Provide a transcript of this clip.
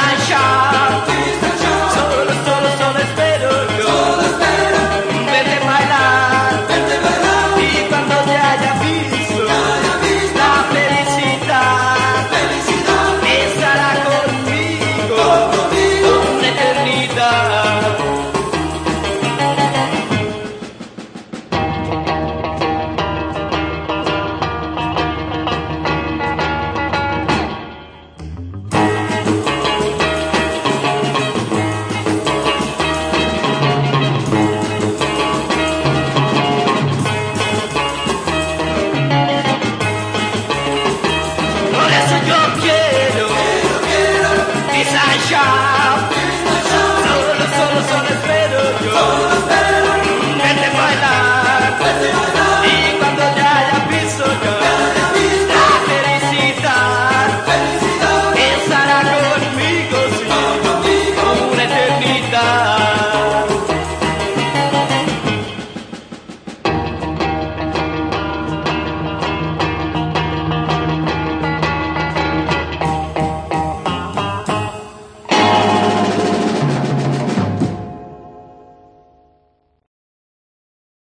I shot. Quiero, quiero, quiero esa llave.